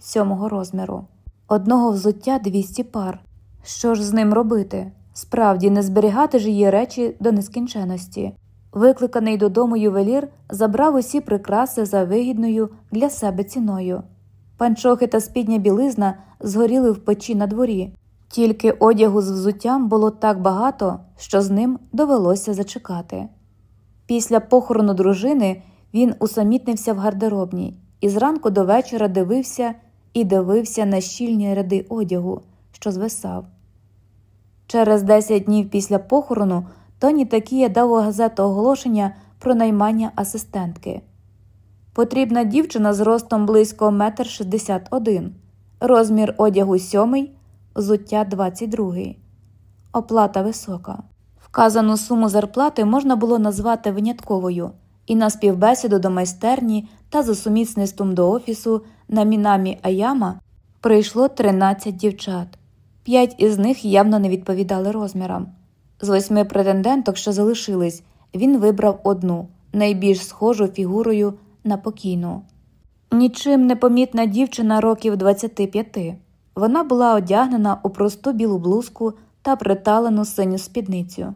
сьомого розміру, одного взуття 200 пар. Що ж з ним робити? Справді не зберігати ж її речі до нескінченості. Викликаний додому ювелір забрав усі прикраси за вигідною для себе ціною. Панчохи та спідня білизна згоріли в печі на дворі, тільки одягу з взуттям було так багато, що з ним довелося зачекати. Після похорону дружини він усамітнився в гардеробній і зранку до вечора дивився і дивився на щільні ряди одягу, що звисав. Через 10 днів після похорону Тоні Такія дав у газету оголошення про наймання асистентки. Потрібна дівчина з ростом близько 1,61 м, розмір одягу 7, взуття 22. Оплата висока. Вказану суму зарплати можна було назвати винятковою, і на співбесіду до майстерні та за сумісництвом до офісу на Мінамі Аяма прийшло 13 дівчат. П'ять із них явно не відповідали розмірам. З восьми претенденток, що залишились, він вибрав одну, найбільш схожу фігурою на покійну. Нічим не помітна дівчина років 25. Вона була одягнена у просту білу блузку та приталену синю спідницю.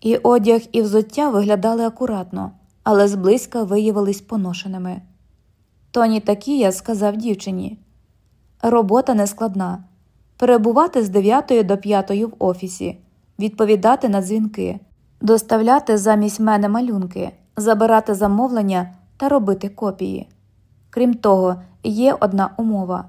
І одяг, і взуття виглядали акуратно, але зблизька виявились поношеними. Тоні Такія сказав дівчині робота нескладна перебувати з 9 до 5 в офісі, відповідати на дзвінки, доставляти замість мене малюнки, забирати замовлення та робити копії. Крім того, є одна умова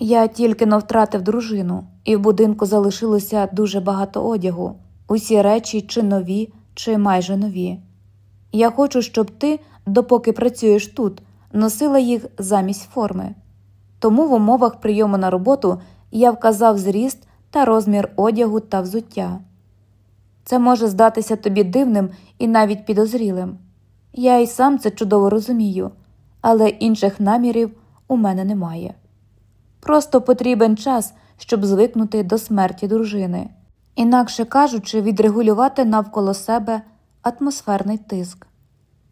я тільки но втратив дружину, і в будинку залишилося дуже багато одягу, усі речі чи нові, чи майже нові. Я хочу, щоб ти, допоки працюєш тут, носила їх замість форми. Тому в умовах прийому на роботу я вказав зріст та розмір одягу та взуття. Це може здатися тобі дивним і навіть підозрілим. Я й сам це чудово розумію, але інших намірів у мене немає. Просто потрібен час, щоб звикнути до смерті дружини, інакше кажучи, відрегулювати навколо себе атмосферний тиск.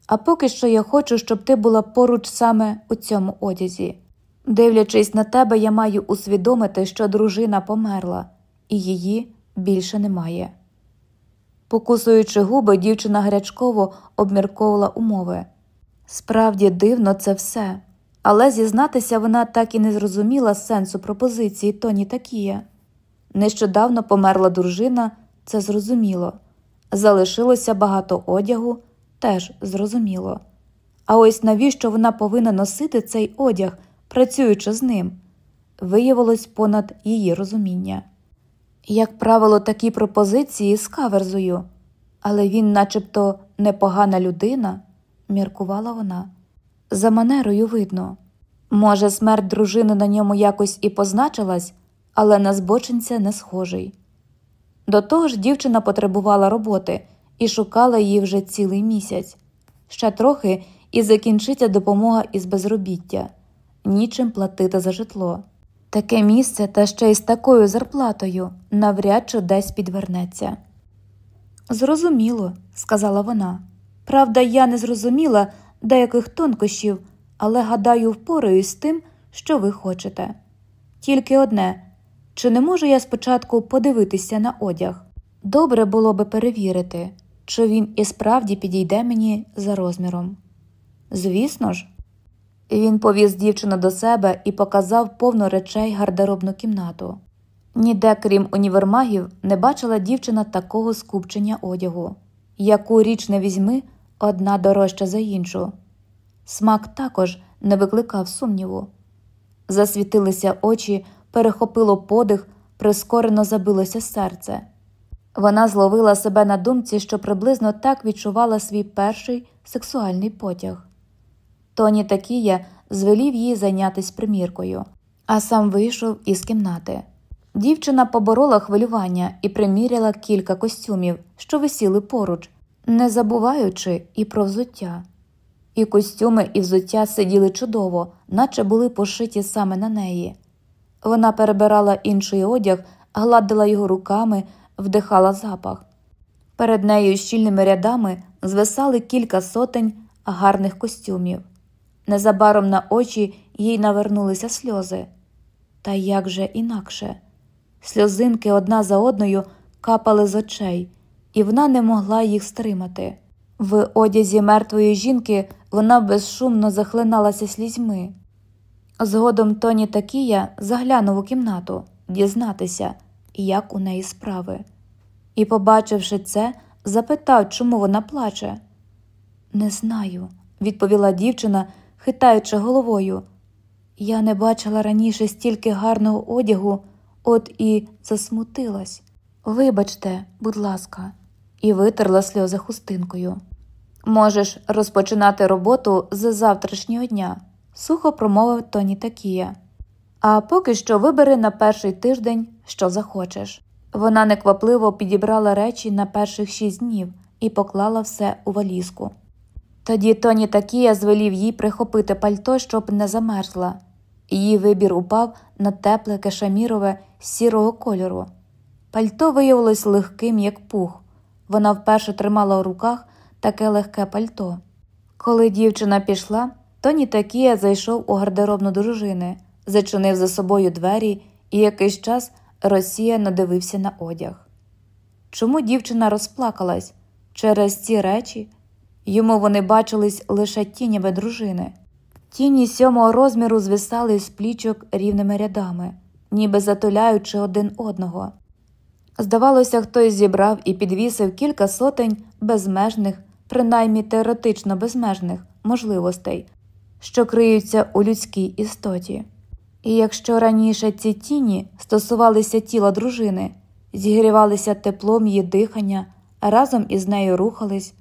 А поки що я хочу, щоб ти була поруч саме у цьому одязі. Дивлячись на тебе, я маю усвідомити, що дружина померла, і її більше немає. Покусуючи губи, дівчина гарячково обмірковувала умови. Справді дивно це все, але зізнатися вона так і не зрозуміла сенсу пропозиції Тоні Такія. Нещодавно померла дружина, це зрозуміло. Залишилося багато одягу, теж зрозуміло. А ось навіщо вона повинна носити цей одяг, працюючи з ним, виявилось понад її розуміння. Як правило, такі пропозиції з каверзою, але він, начебто, непогана людина, міркувала вона. За манерою видно. Може, смерть дружини на ньому якось і позначилась, але на збочинця не схожий. До того ж, дівчина потребувала роботи і шукала її вже цілий місяць. Ще трохи і закінчиться допомога із безробіття, нічим платити за житло. Таке місце та ще й з такою зарплатою навряд чи десь підвернеться. Зрозуміло, сказала вона. Правда, я не зрозуміла деяких тонкощів, але гадаю, впораюсь з тим, що ви хочете. Тільки одне чи не можу я спочатку подивитися на одяг? Добре було би перевірити, чи він і справді підійде мені за розміром. Звісно ж, він повіз дівчину до себе і показав повну речей гардеробну кімнату. Ніде, крім універмагів, не бачила дівчина такого скупчення одягу, яку річ не візьми, одна дорожча за іншу. Смак також не викликав сумніву. Засвітилися очі, перехопило подих, прискорено забилося серце. Вона зловила себе на думці, що приблизно так відчувала свій перший сексуальний потяг. Тоні Такія звелів їй зайнятися приміркою, а сам вийшов із кімнати. Дівчина поборола хвилювання і приміряла кілька костюмів, що висіли поруч, не забуваючи і про взуття. І костюми, і взуття сиділи чудово, наче були пошиті саме на неї. Вона перебирала інший одяг, гладила його руками, вдихала запах. Перед нею щільними рядами звисали кілька сотень гарних костюмів. Незабаром на очі їй навернулися сльози. Та як же інакше? Сльозинки одна за одною капали з очей, і вона не могла їх стримати. В одязі мертвої жінки вона безшумно захлиналася слізьми. Згодом Тоні Такія заглянув у кімнату дізнатися, як у неї справи, і, побачивши це, запитав, чому вона плаче. Не знаю, відповіла дівчина, хитаючи головою. Я не бачила раніше стільки гарного одягу, от і засмутилась. Вибачте, будь ласка, і витерла сльози хустинкою. Можеш розпочинати роботу з завтрашнього дня, сухо промовив Тоні Такія. А поки що вибери на перший тиждень, що захочеш. Вона неквапливо підібрала речі на перших шість днів і поклала все у валізку. Тоді Тоні Такія звелів їй прихопити пальто, щоб не замерзла. Її вибір упав на тепле кешамірове сірого кольору. Пальто виявилось легким, як пух. Вона вперше тримала у руках таке легке пальто. Коли дівчина пішла, Тоні Такія зайшов у гардеробну дружини, зачинив за собою двері і якийсь час розсіяно дивився на одяг. Чому дівчина розплакалась через ці речі? Йому вони бачились лише тінями дружини. Тіні сьомого розміру звисали з плічок рівними рядами, ніби затуляючи один одного. Здавалося, хтось зібрав і підвісив кілька сотень безмежних, принаймні теоретично безмежних можливостей, що криються у людській істоті. І якщо раніше ці тіні стосувалися тіла дружини, зігрівалися теплом її дихання, а разом із нею рухались,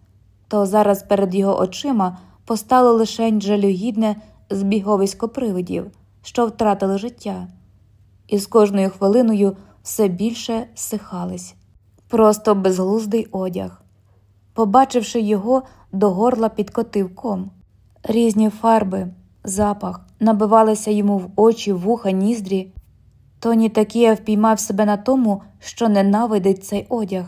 то зараз перед його очима постало лише жалюгідне збіговисько привидів, що втратили життя, і з кожною хвилиною все більше сихались. Просто безглуздий одяг. Побачивши його, до горла підкотив ком. Різні фарби, запах набивалися йому в очі, вуха, ніздрі. Тоні Такія впіймав себе на тому, що ненавидить цей одяг.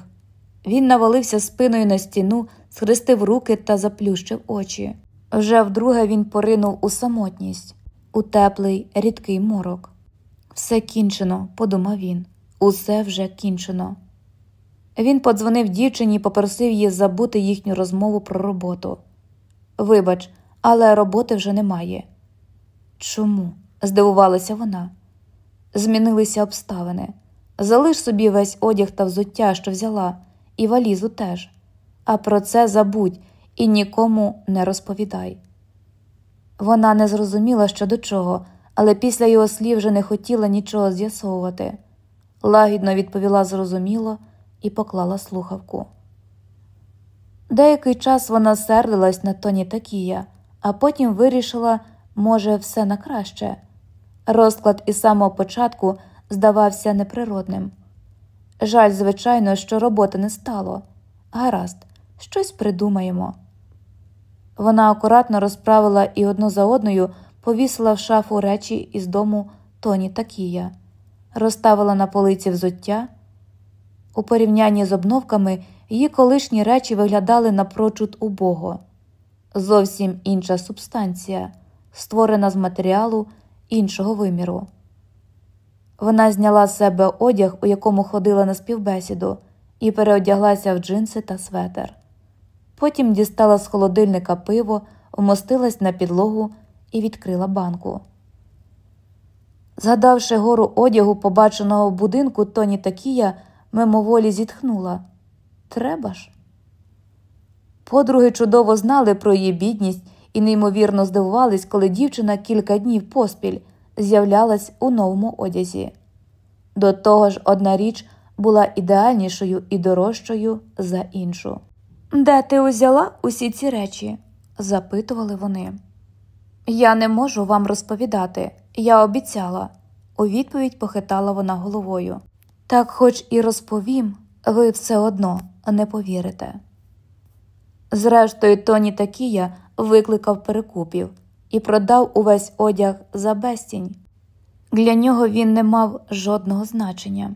Він навалився спиною на стіну, схрестив руки та заплющив очі. Вже вдруге він поринув у самотність, у теплий, рідкий морок. Все кінчено, подумав він, усе вже кінчено. Він подзвонив дівчині і попросив її забути їхню розмову про роботу. Вибач, але роботи вже немає. Чому? здивувалася вона. Змінилися обставини. Залиш собі весь одяг та взуття, що взяла, і валізу теж. А про це забудь і нікому не розповідай. Вона не зрозуміла, що до чого, але після його слів вже не хотіла нічого з'ясовувати. Лагідно відповіла зрозуміло і поклала слухавку. Деякий час вона сердилась на тоні Такія, а потім вирішила, може, все на краще. Розклад із самого початку здавався неприродним. Жаль, звичайно, що роботи не стало. Гаразд, щось придумаємо. Вона акуратно розправила і одну за одною повісила в шафу речі із дому Тоні Такія, розставила на полиці взуття. У порівнянні з обновками її колишні речі виглядали напрочуд убого, зовсім інша субстанція, створена з матеріалу іншого виміру. Вона зняла з себе одяг, у якому ходила на співбесіду, і переодяглася в джинси та светер. Потім дістала з холодильника пиво, вмостилась на підлогу і відкрила банку. Згадавши гору одягу, побаченого в будинку Тоні Такія, мимоволі зітхнула Треба ж. Подруги чудово знали про її бідність і неймовірно здивувались, коли дівчина кілька днів поспіль з'являлась у новому одязі. До того ж, одна річ була ідеальнішою і дорожчою за іншу. Де ти узяла усі ці речі? запитували вони. Я не можу вам розповідати, я обіцяла, у відповідь похитала вона головою. Так, хоч і розповім, ви все одно не повірите. Зрештою, Тоні Такія викликав перекупів і продав увесь одяг за безцінь. Для нього він не мав жодного значення.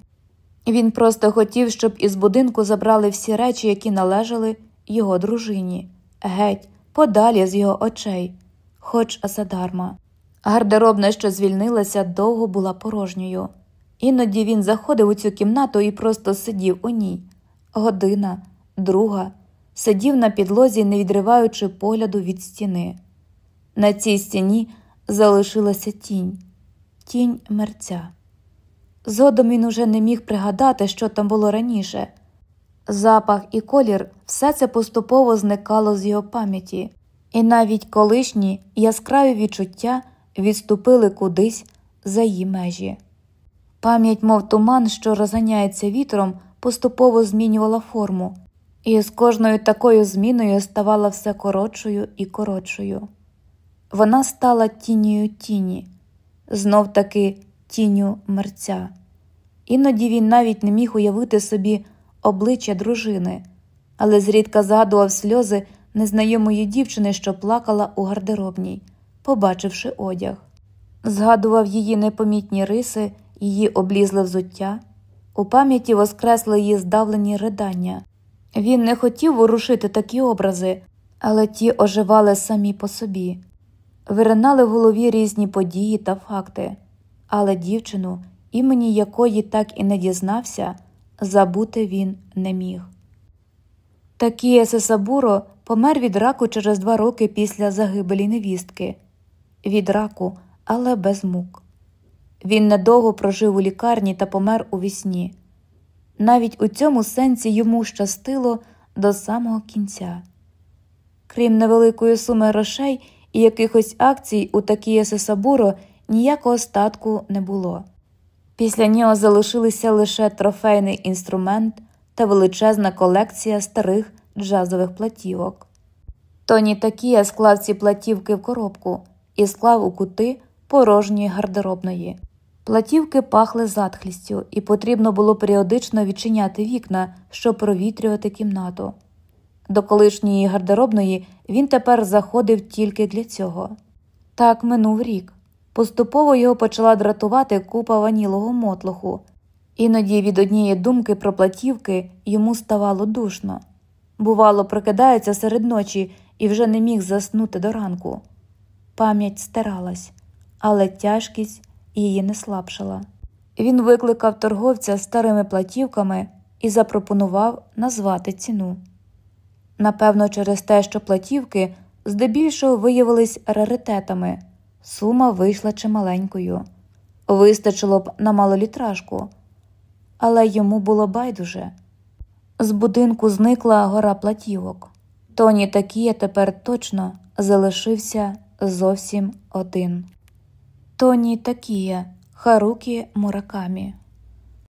Він просто хотів, щоб із будинку забрали всі речі, які належали його дружині, геть, подалі з його очей. хоч задарма. Гардеробна, що звільнилася, довго була порожньою. Іноді він заходив у цю кімнату і просто сидів у ній. Година, друга, сидів на підлозі, не відриваючи погляду від стіни. На цій стіні залишилася тінь, тінь мерця. Згодом він уже не міг пригадати, що там було раніше. Запах і колір все це поступово зникало з його пам'яті, і навіть колишні яскраві відчуття відступили кудись за її межі. Пам'ять, мов туман, що розганяється вітром, поступово змінювала форму, і з кожною такою зміною ставала все коротшою і коротшою. Вона стала тінію тіні, знов таки тінню мерця. Іноді він навіть не міг уявити собі обличчя дружини, але зрідка згадував сльози незнайомої дівчини, що плакала у гардеробній, побачивши одяг. Згадував її непомітні риси, її облізле взуття, у пам'яті воскресли її здавлені ридання. Він не хотів ворушити такі образи, але ті оживали самі по собі, виринали в голові різні події та факти, але дівчину, імені якої так і не дізнався, забути він не міг. Такіє Сесабуро помер від раку через два роки після загибелі невістки. Від раку, але без мук. Він недовго прожив у лікарні та помер у вісні. Навіть у цьому сенсі йому щастило до самого кінця. Крім невеликої суми грошей і якихось акцій, у такій Сесабуро ніякого статку не було. Після нього залишилися лише трофейний інструмент та величезна колекція старих джазових платівок. Тоні Такія склав ці платівки в коробку і склав у кути порожньої гардеробної. Платівки пахли затхлістю, і потрібно було періодично відчиняти вікна, щоб провітрювати кімнату. До колишньої гардеробної він тепер заходив тільки для цього. Так минув рік. Поступово його почала дратувати купа ванілого мотлоху, іноді від однієї думки про платівки йому ставало душно. Бувало, прокидається серед ночі і вже не міг заснути до ранку. Пам'ять стиралась, але тяжкість її не слабшала. Він викликав торговця старими платівками і запропонував назвати ціну. Напевно, через те, що платівки здебільшого виявились раритетами, сума вийшла чималенькою, вистачило б на малолітражку, але йому було байдуже. З будинку зникла гора платівок. Тоні Такія тепер точно залишився зовсім один. Тоні Такія Харукі Муракамі